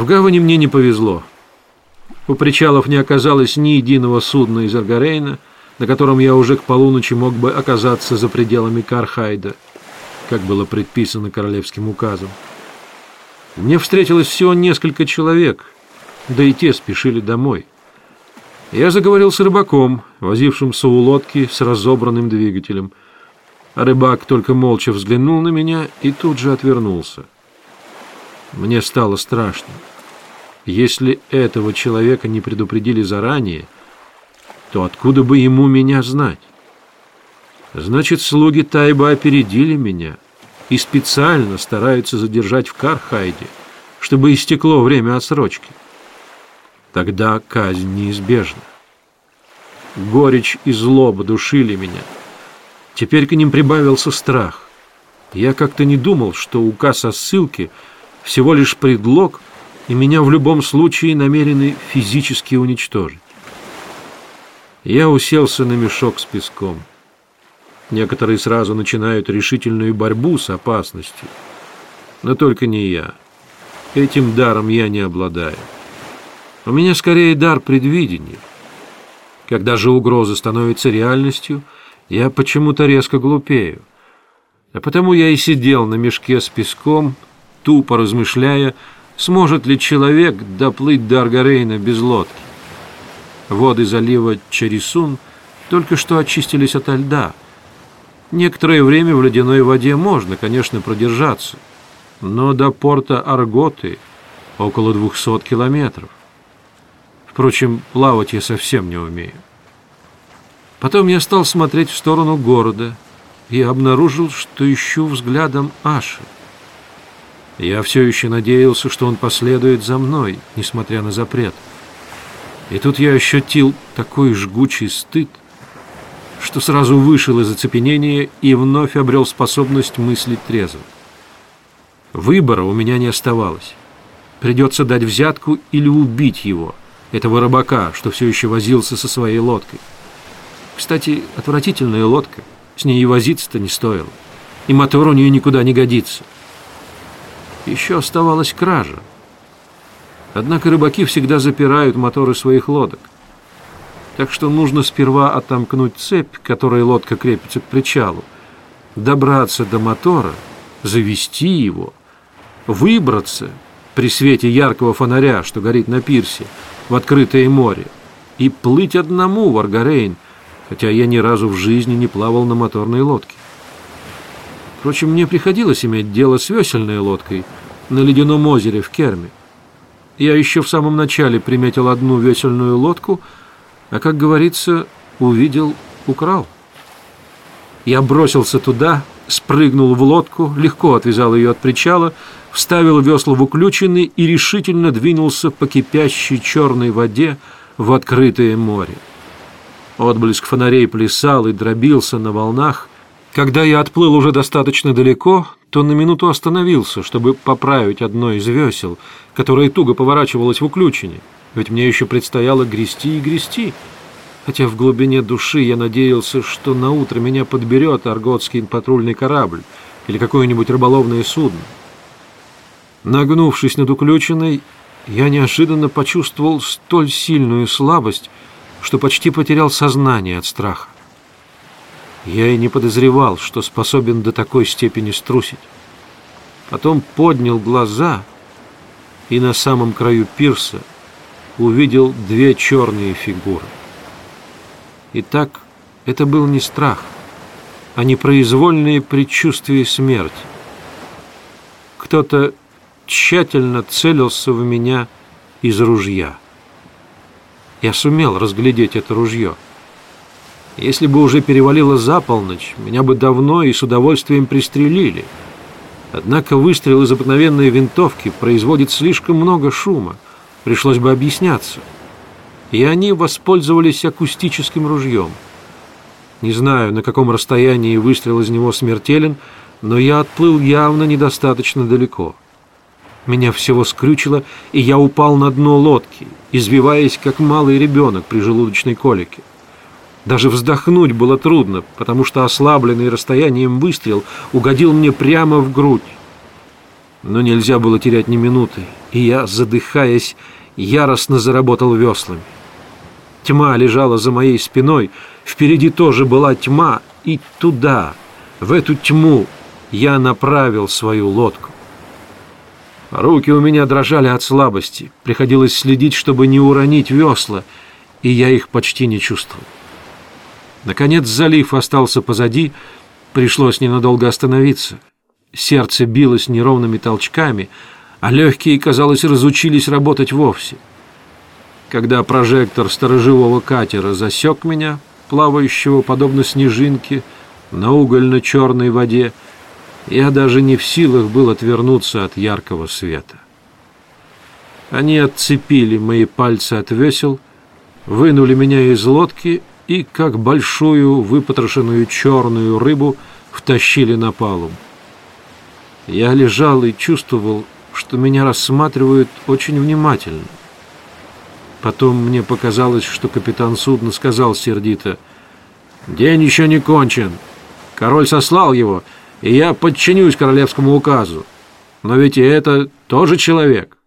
В гавани мне не повезло. У причалов не оказалось ни единого судна из Аргарейна, на котором я уже к полуночи мог бы оказаться за пределами Кархайда, как было предписано королевским указом. Мне встретилось всего несколько человек, да и те спешили домой. Я заговорил с рыбаком, возившимся у лодки с разобранным двигателем. Рыбак только молча взглянул на меня и тут же отвернулся. Мне стало страшно. Если этого человека не предупредили заранее, то откуда бы ему меня знать? Значит, слуги Тайба опередили меня и специально стараются задержать в Кархайде, чтобы истекло время отсрочки. Тогда казнь неизбежна. Горечь и злоба душили меня. Теперь к ним прибавился страх. Я как-то не думал, что указ о ссылке всего лишь предлог, и меня в любом случае намерены физически уничтожить. Я уселся на мешок с песком. Некоторые сразу начинают решительную борьбу с опасностью. Но только не я. Этим даром я не обладаю. У меня скорее дар предвидения. Когда же угроза становится реальностью, я почему-то резко глупею. А потому я и сидел на мешке с песком, тупо размышляя, сможет ли человек доплыть до Аргарейна без лодки. Воды залива Чересун только что очистились ото льда. Некоторое время в ледяной воде можно, конечно, продержаться, но до порта Арготы около двухсот километров. Впрочем, плавать я совсем не умею. Потом я стал смотреть в сторону города и обнаружил, что ищу взглядом Аши. Я все еще надеялся, что он последует за мной, несмотря на запрет. И тут я ощутил такой жгучий стыд, что сразу вышел из оцепенения и вновь обрел способность мыслить трезво. Выбора у меня не оставалось. Придется дать взятку или убить его – этого рыбака, что все еще возился со своей лодкой. Кстати, отвратительная лодка, с ней и возиться-то не стоило, и мотор у нее никуда не годится. Еще оставалась кража. Однако рыбаки всегда запирают моторы своих лодок. Так что нужно сперва отомкнуть цепь, которой лодка крепится к причалу, добраться до мотора, завести его, выбраться при свете яркого фонаря, что горит на пирсе, в открытое море и плыть одному в Аргарейн, хотя я ни разу в жизни не плавал на моторной лодке. Впрочем, мне приходилось иметь дело с весельной лодкой на ледяном озере в Керме. Я еще в самом начале приметил одну весельную лодку, а, как говорится, увидел, украл. Я бросился туда, спрыгнул в лодку, легко отвязал ее от причала, вставил весла в уключенный и решительно двинулся по кипящей черной воде в открытое море. Отблеск фонарей плясал и дробился на волнах. Когда я отплыл уже достаточно далеко, то на минуту остановился, чтобы поправить одно из весел, которое туго поворачивалось в уключении, ведь мне еще предстояло грести и грести, хотя в глубине души я надеялся, что на утро меня подберет арготский патрульный корабль или какое-нибудь рыболовное судно. Нагнувшись над уключенной, я неожиданно почувствовал столь сильную слабость, что почти потерял сознание от страха. Я и не подозревал, что способен до такой степени струсить. Потом поднял глаза и на самом краю пирса увидел две черные фигуры. Итак, это был не страх, а непроизвольные предчувствия смерти. Кто-то тщательно целился в меня из ружья. Я сумел разглядеть это ружье. Если бы уже перевалило за полночь, меня бы давно и с удовольствием пристрелили. Однако выстрел из обыкновенной винтовки производит слишком много шума. Пришлось бы объясняться. И они воспользовались акустическим ружьем. Не знаю, на каком расстоянии выстрел из него смертелен, но я отплыл явно недостаточно далеко. Меня всего скрючило, и я упал на дно лодки, извиваясь, как малый ребенок при желудочной колике. Даже вздохнуть было трудно, потому что ослабленный расстоянием выстрел угодил мне прямо в грудь. Но нельзя было терять ни минуты, и я, задыхаясь, яростно заработал веслами. Тьма лежала за моей спиной, впереди тоже была тьма, и туда, в эту тьму, я направил свою лодку. Руки у меня дрожали от слабости, приходилось следить, чтобы не уронить весла, и я их почти не чувствовал. Наконец залив остался позади, пришлось ненадолго остановиться. Сердце билось неровными толчками, а легкие, казалось, разучились работать вовсе. Когда прожектор сторожевого катера засек меня, плавающего, подобно снежинке, на угольно-черной воде, я даже не в силах был отвернуться от яркого света. Они отцепили мои пальцы от весел, вынули меня из лодки и, как большую выпотрошенную черную рыбу, втащили на палубу. Я лежал и чувствовал, что меня рассматривают очень внимательно. Потом мне показалось, что капитан судна сказал сердито, «День еще не кончен. Король сослал его, и я подчинюсь королевскому указу. Но ведь и это тоже человек».